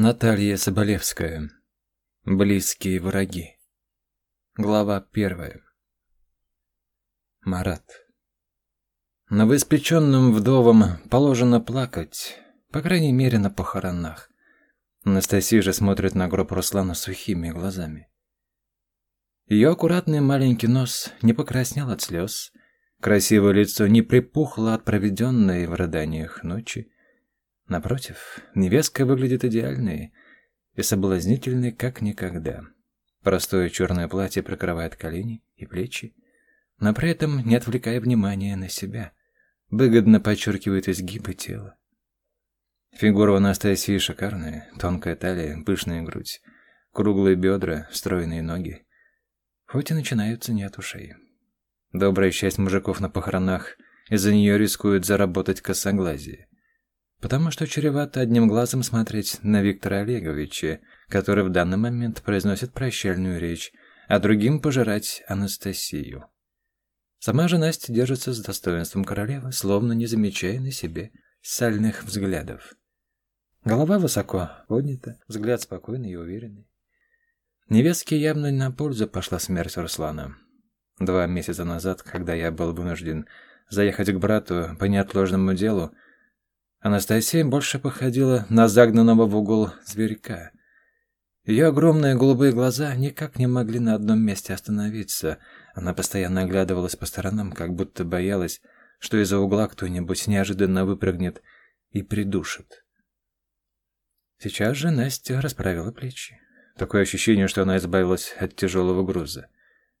Наталья Соболевская. Близкие враги. Глава первая. Марат. Новоиспеченным вдовам положено плакать, по крайней мере, на похоронах. Анастасия же смотрит на гроб Руслана сухими глазами. Ее аккуратный маленький нос не покраснел от слез, красивое лицо не припухло от проведенной в рыданиях ночи, Напротив, невестка выглядит идеальной и соблазнительной как никогда. Простое черное платье прикрывает колени и плечи, но при этом не отвлекая внимания на себя. Выгодно подчеркивает изгибы тела. Фигура у Анастасии шикарная, тонкая талия, пышная грудь, круглые бедра, стройные ноги. Хоть и начинаются не от ушей. Добрая часть мужиков на похоронах из-за нее рискуют заработать косоглазие потому что чревато одним глазом смотреть на Виктора Олеговича, который в данный момент произносит прощальную речь, а другим пожирать Анастасию. Сама же Настя держится с достоинством королевы, словно не замечая на себе сальных взглядов. Голова высоко поднята, взгляд спокойный и уверенный. Невестке явно на пользу пошла смерть Руслана. Два месяца назад, когда я был вынужден заехать к брату по неотложному делу, Анастасия больше походила на загнанного в угол зверька. Ее огромные голубые глаза никак не могли на одном месте остановиться. Она постоянно оглядывалась по сторонам, как будто боялась, что из-за угла кто-нибудь неожиданно выпрыгнет и придушит. Сейчас же Настя расправила плечи. Такое ощущение, что она избавилась от тяжелого груза.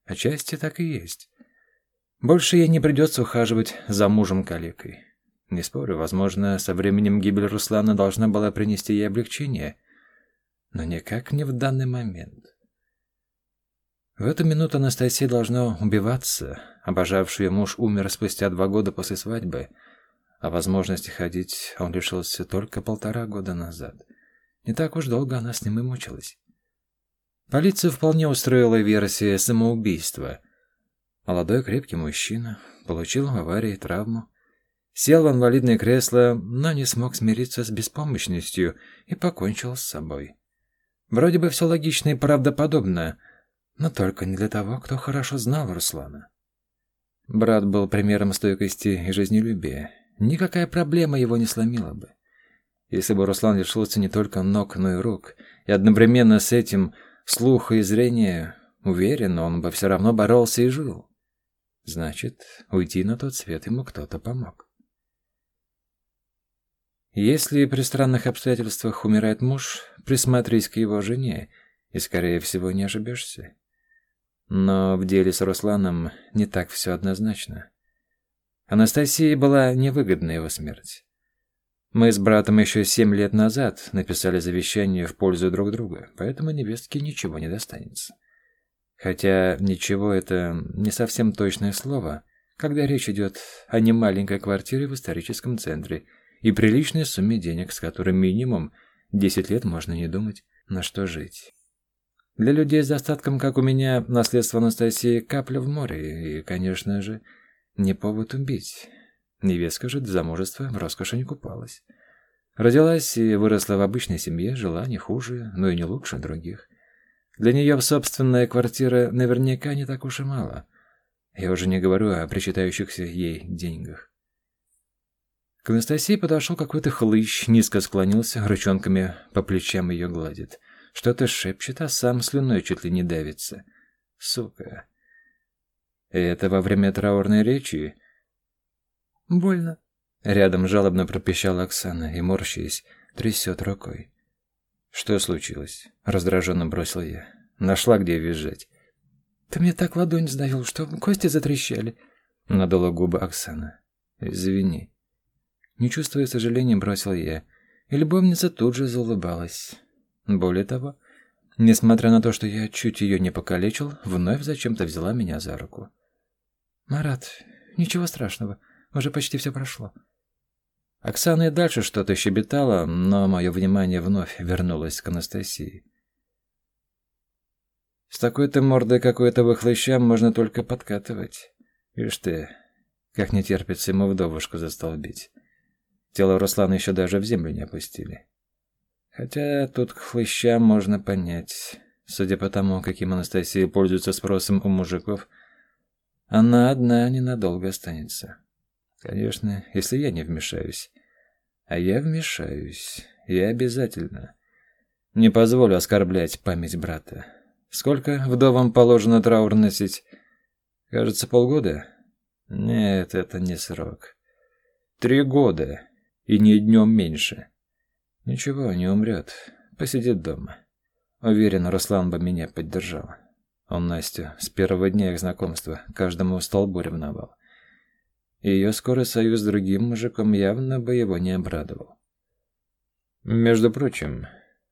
Отчасти так и есть. Больше ей не придется ухаживать за мужем-калекой. Не спорю, возможно, со временем гибель Руслана должна была принести ей облегчение, но никак не в данный момент. В эту минуту Анастасия должна убиваться. Обожавший ее муж умер спустя два года после свадьбы, а возможности ходить он лишился только полтора года назад. Не так уж долго она с ним и мучилась. Полицию вполне устроила версия самоубийства. Молодой крепкий мужчина получил в аварии травму, Сел в инвалидное кресло, но не смог смириться с беспомощностью и покончил с собой. Вроде бы все логично и правдоподобно, но только не для того, кто хорошо знал Руслана. Брат был примером стойкости и жизнелюбия. Никакая проблема его не сломила бы. Если бы Руслан лишился не только ног, но и рук, и одновременно с этим слуха и зрения, уверен, он бы все равно боролся и жил. Значит, уйти на тот свет ему кто-то помог. Если при странных обстоятельствах умирает муж, присмотрись к его жене, и, скорее всего, не ошибешься. Но в деле с Русланом не так все однозначно. Анастасии была невыгодна его смерть. Мы с братом еще семь лет назад написали завещание в пользу друг друга, поэтому невестке ничего не достанется. Хотя ничего это не совсем точное слово, когда речь идет о немаленькой квартире в историческом центре – и приличной сумме денег, с которой минимум 10 лет можно не думать, на что жить. Для людей с достатком, как у меня, наследство Анастасии капля в море, и, конечно же, не повод убить. Невестка же до замужества в роскоши не купалась. Родилась и выросла в обычной семье, жила не хуже, но и не лучше других. Для нее собственная квартира наверняка не так уж и мало. Я уже не говорю о причитающихся ей деньгах. К Анастасии подошел какой-то хлыщ, низко склонился, ручонками по плечам ее гладит. Что-то шепчет, а сам слюной чуть ли не давится. Сука. Это во время траурной речи? Больно. Рядом жалобно пропищала Оксана и, морщаясь, трясет рукой. Что случилось? Раздраженно бросил я. Нашла, где визжать. Ты мне так ладонь сдавил, что кости затрещали. Надула губы Оксана. Извини. Не чувствуя сожаления, бросил я. И любовница тут же заулыбалась. Более того, несмотря на то, что я чуть ее не покалечил, вновь зачем-то взяла меня за руку. «Марат, ничего страшного, уже почти все прошло». Оксана и дальше что-то щебетала, но мое внимание вновь вернулось к Анастасии. С такой-то мордой какой-то хлыщам можно только подкатывать. Ишь ты, как не терпится ему вдовушку застолбить. Тело Руслана еще даже в землю не опустили. Хотя тут к хлыщам можно понять. Судя по тому, каким Анастасия пользуется спросом у мужиков, она одна ненадолго останется. Конечно, если я не вмешаюсь. А я вмешаюсь. Я обязательно. Не позволю оскорблять память брата. Сколько вдовам положено траур носить? Кажется, полгода? Нет, это не срок. Три года. И не днем меньше. Ничего, не умрет. Посидит дома. Уверен, Руслан бы меня поддержал. Он Настю с первого дня их знакомства каждому столбу ревновал. Ее скорый союз с другим мужиком явно бы его не обрадовал. Между прочим,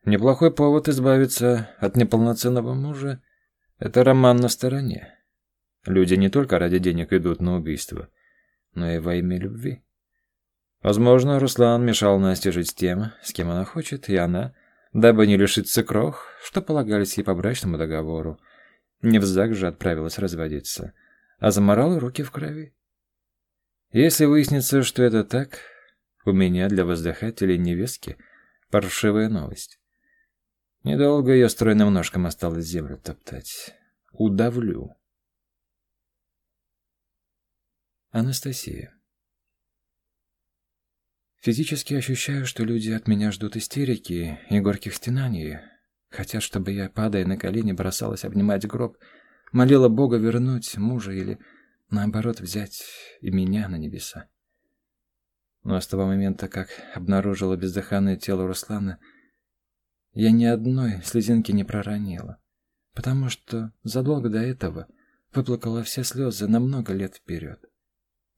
неплохой повод избавиться от неполноценного мужа — это роман на стороне. Люди не только ради денег идут на убийство, но и во имя любви. Возможно, Руслан мешал Насте жить с тем, с кем она хочет, и она, дабы не лишиться крох, что полагались ей по брачному договору, не в ЗАГС же отправилась разводиться, а заморала руки в крови. Если выяснится, что это так, у меня для воздыхателей невестки паршивая новость. Недолго ее стройным ножком осталось землю топтать. Удавлю. Анастасия. Физически ощущаю, что люди от меня ждут истерики и горьких стенаний. Хотят, чтобы я, падая на колени, бросалась обнимать гроб, молила Бога вернуть мужа или, наоборот, взять и меня на небеса. Но с того момента, как обнаружила бездыханное тело Руслана, я ни одной слезинки не проронила, потому что задолго до этого выплакала все слезы на много лет вперед.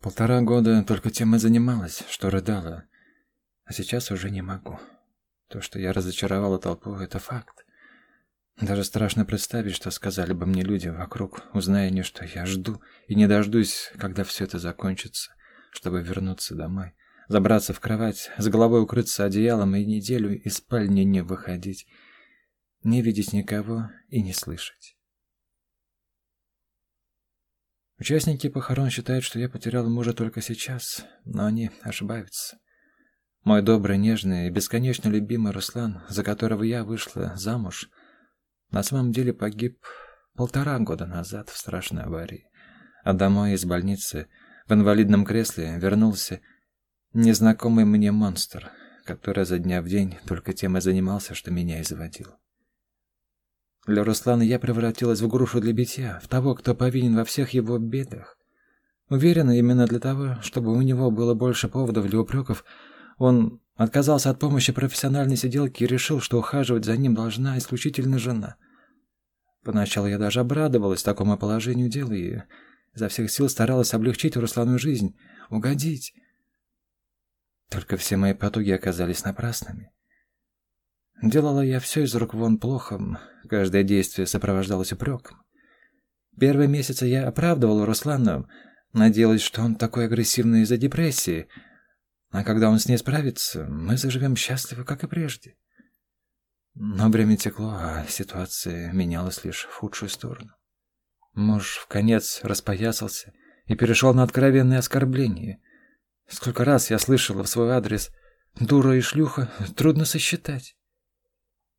Полтора года только тем и занималась, что рыдала, а сейчас уже не могу. То, что я разочаровала толпу, это факт. Даже страшно представить, что сказали бы мне люди вокруг, узная не, что я жду и не дождусь, когда все это закончится, чтобы вернуться домой, забраться в кровать, с головой укрыться одеялом и неделю из спальни не выходить, не видеть никого и не слышать. Участники похорон считают, что я потерял мужа только сейчас, но они ошибаются. Мой добрый, нежный и бесконечно любимый Руслан, за которого я вышла замуж, на самом деле погиб полтора года назад в страшной аварии. А домой из больницы в инвалидном кресле вернулся незнакомый мне монстр, который за дня в день только тем и занимался, что меня изводил. Для Руслана я превратилась в грушу для битья, в того, кто повинен во всех его бедах. Уверена, именно для того, чтобы у него было больше поводов для упреков, он отказался от помощи профессиональной сиделки и решил, что ухаживать за ним должна исключительно жена. Поначалу я даже обрадовалась такому положению дела и изо всех сил старалась облегчить Руслану жизнь, угодить. Только все мои потуги оказались напрасными. Делала я все из рук вон плохо, каждое действие сопровождалось упреком. Первые месяцы я оправдывала Руслана, надеялась, что он такой агрессивный из-за депрессии, а когда он с ней справится, мы заживем счастливо, как и прежде. Но время текло, а ситуация менялась лишь в худшую сторону. Муж в конец распоясался и перешел на откровенные оскорбления. Сколько раз я слышала в свой адрес «дура и шлюха» трудно сосчитать.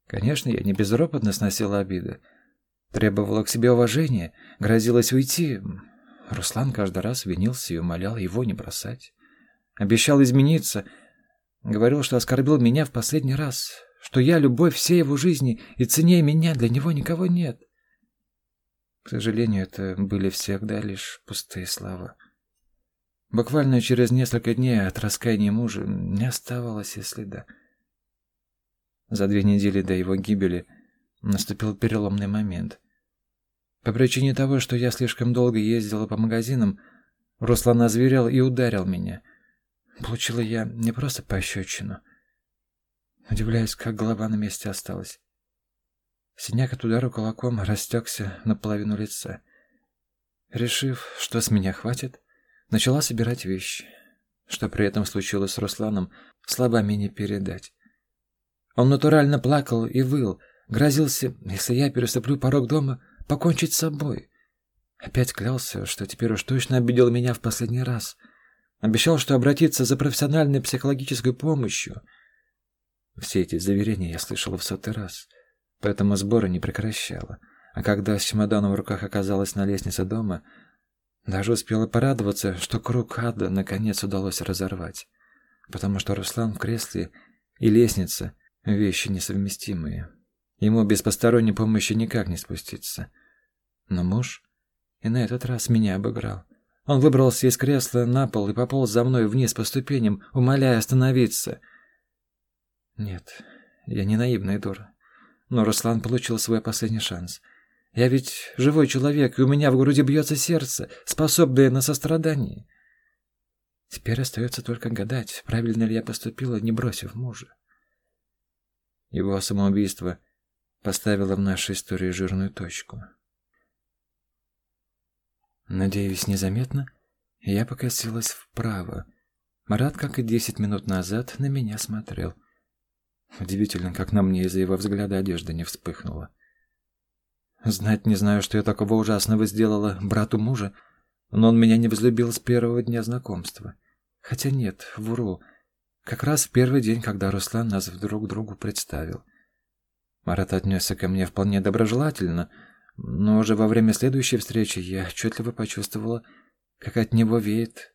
Конечно, я не безропотно сносила обиды. Требовала к себе уважения, грозилась уйти. Руслан каждый раз винился и умолял его не бросать. Обещал измениться. Говорил, что оскорбил меня в последний раз, что я любовь всей его жизни, и ценнее меня для него никого нет. К сожалению, это были всегда лишь пустые слова. Буквально через несколько дней от раскаяния мужа не оставалось и следа. За две недели до его гибели наступил переломный момент. По причине того, что я слишком долго ездила по магазинам, Руслан озверел и ударил меня. Получила я не просто пощечину. Удивляюсь, как голова на месте осталась. Синяк от удара кулаком растекся наполовину лица. Решив, что с меня хватит, начала собирать вещи. Что при этом случилось с Русланом, словами не передать. Он натурально плакал и выл, грозился, если я переступлю порог дома, покончить с собой. Опять клялся, что теперь уж точно обидел меня в последний раз. Обещал, что обратится за профессиональной психологической помощью. Все эти заверения я слышала в сотый раз, поэтому сборы не прекращала. А когда с чемоданом в руках оказалась на лестнице дома, даже успела порадоваться, что круг ада наконец удалось разорвать. Потому что Руслан в кресле и лестница — вещи несовместимые. Ему без посторонней помощи никак не спуститься. Но муж и на этот раз меня обыграл. Он выбрался из кресла на пол и пополз за мной вниз по ступеням, умоляя остановиться. Нет, я не наивная дура. Но Руслан получил свой последний шанс — я ведь живой человек, и у меня в груди бьется сердце, способное на сострадание. Теперь остается только гадать, правильно ли я поступила, не бросив мужа. Его самоубийство поставило в нашей истории жирную точку. Надеюсь, незаметно, я покосилась вправо. Марат, как и десять минут назад, на меня смотрел. Удивительно, как на мне из-за его взгляда одежда не вспыхнула. Знать не знаю, что я такого ужасного сделала брату мужа, но он меня не возлюбил с первого дня знакомства. Хотя нет, вру. Как раз в первый день, когда Руслан нас друг другу представил. Марат отнесся ко мне вполне доброжелательно, но уже во время следующей встречи я отчетливо почувствовала, как от него веет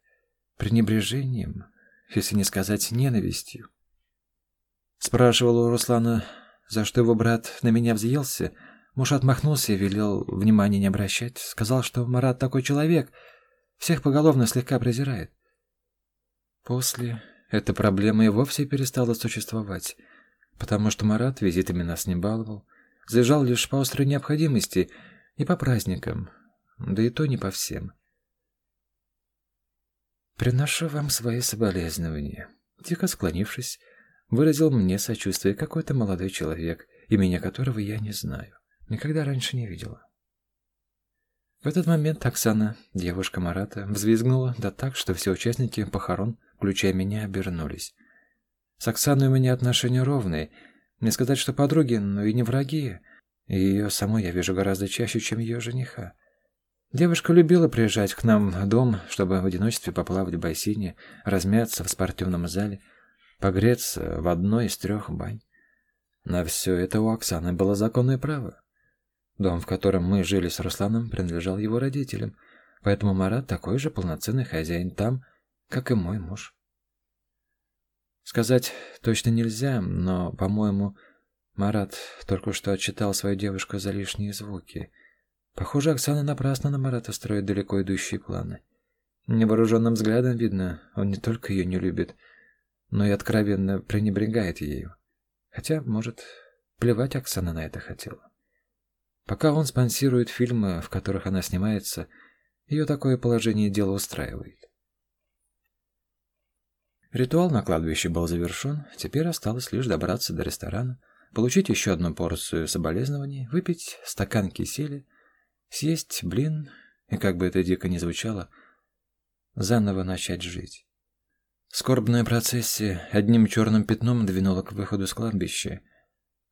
пренебрежением, если не сказать ненавистью. Спрашивал у Руслана, за что его брат на меня взъелся — Муж отмахнулся и велел внимания не обращать. Сказал, что Марат такой человек, всех поголовно слегка презирает. После эта проблема и вовсе перестала существовать, потому что Марат визитами нас не баловал, заезжал лишь по острой необходимости и по праздникам, да и то не по всем. «Приношу вам свои соболезнования», — тихо склонившись, выразил мне сочувствие какой-то молодой человек, имени которого я не знаю. Никогда раньше не видела. В этот момент Оксана, девушка Марата, взвизгнула, да так, что все участники похорон, включая меня, обернулись. С Оксаной у меня отношения ровные. Не сказать, что подруги, но и не враги. И ее самой я вижу гораздо чаще, чем ее жениха. Девушка любила приезжать к нам в дом, чтобы в одиночестве поплавать в бассейне, размяться в спортивном зале, погреться в одной из трех бань. На все это у Оксаны было законное право. Дом, в котором мы жили с Русланом, принадлежал его родителям, поэтому Марат такой же полноценный хозяин там, как и мой муж. Сказать точно нельзя, но, по-моему, Марат только что отчитал свою девушку за лишние звуки. Похоже, Оксана напрасно на Марата строит далеко идущие планы. Невооруженным взглядом видно, он не только ее не любит, но и откровенно пренебрегает ею. Хотя, может, плевать Оксана на это хотела. Пока он спонсирует фильмы, в которых она снимается, ее такое положение дела устраивает. Ритуал на кладбище был завершен, теперь осталось лишь добраться до ресторана, получить еще одну порцию соболезнований, выпить стакан кисели, съесть блин и, как бы это дико ни звучало, заново начать жить. Скорбная процессия одним черным пятном двинула к выходу с кладбища.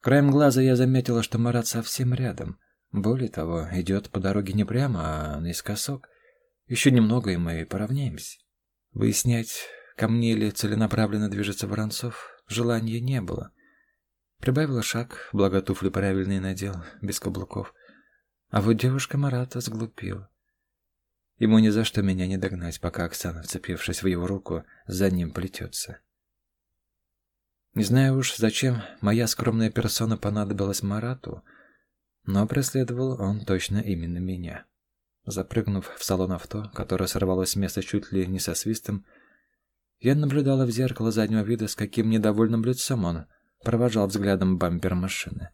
Краем глаза я заметила, что Марат совсем рядом. Более того, идет по дороге не прямо, а наискосок. Еще немного, и мы поравняемся. Выяснять, ко мне ли целенаправленно движется Воронцов, желания не было. Прибавила шаг, благо туфли правильные надел, без каблуков. А вот девушка Марата сглупила. Ему ни за что меня не догнать, пока Оксана, вцепившись в его руку, за ним плетется. Не знаю уж, зачем моя скромная персона понадобилась Марату, но преследовал он точно именно меня. Запрыгнув в салон авто, которое сорвалось с места чуть ли не со свистом, я наблюдала в зеркало заднего вида, с каким недовольным лицом он провожал взглядом бампер машины.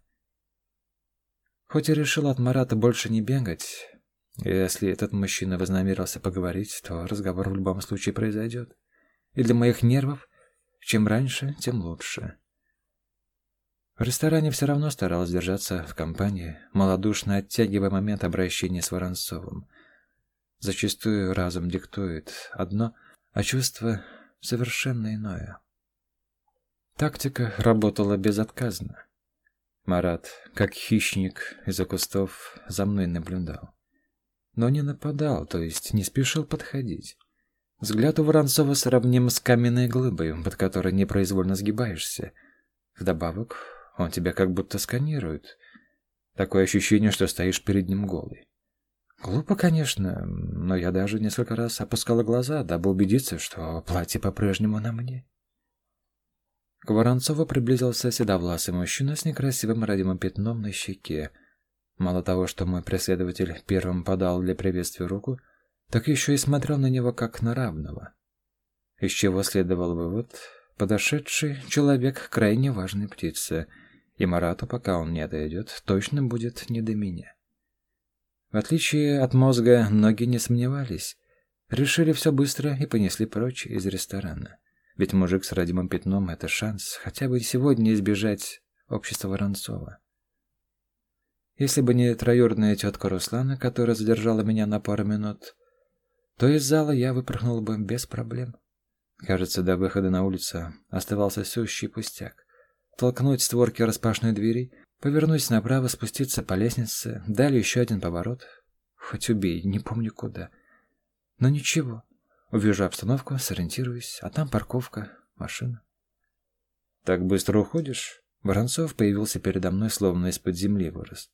Хоть и решил от Марата больше не бегать, если этот мужчина вознамерился поговорить, то разговор в любом случае произойдет. И для моих нервов, чем раньше, тем лучше. В ресторане все равно старалась держаться в компании, малодушно оттягивая момент обращения с Воронцовым. Зачастую разум диктует одно, а чувство совершенно иное. Тактика работала безотказно. Марат, как хищник из-за кустов, за мной наблюдал. Но не нападал, то есть не спешил подходить. Взгляд у Воронцова сравним с каменной глыбой, под которой непроизвольно сгибаешься — Вдобавок, он тебя как будто сканирует. Такое ощущение, что стоишь перед ним голый. Глупо, конечно, но я даже несколько раз опускала глаза, дабы убедиться, что платье по-прежнему на мне. К Воронцову приблизился седовласый мужчина с некрасивым родимым пятном на щеке. Мало того, что мой преследователь первым подал для приветствия руку, так еще и смотрел на него как на равного. Из чего следовал вывод, подошедший человек крайне важная птица, и Марату, пока он не отойдет, точно будет не до меня. В отличие от мозга, ноги не сомневались. Решили все быстро и понесли прочь из ресторана. Ведь мужик с родимым пятном — это шанс хотя бы сегодня избежать общества Воронцова. Если бы не троюродная тетка Руслана, которая задержала меня на пару минут, то из зала я выпорхнул бы без проблем. Кажется, до выхода на улицу оставался сущий пустяк. Толкнуть створки распашной двери, Повернусь направо, спуститься по лестнице, далее еще один поворот. Хоть убей, не помню куда. Но ничего. Увижу обстановку, сориентируюсь, а там парковка, машина. «Так быстро уходишь?» Воронцов появился передо мной, словно из-под земли вырос.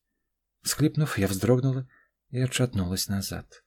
Схлипнув, я вздрогнула и отшатнулась назад.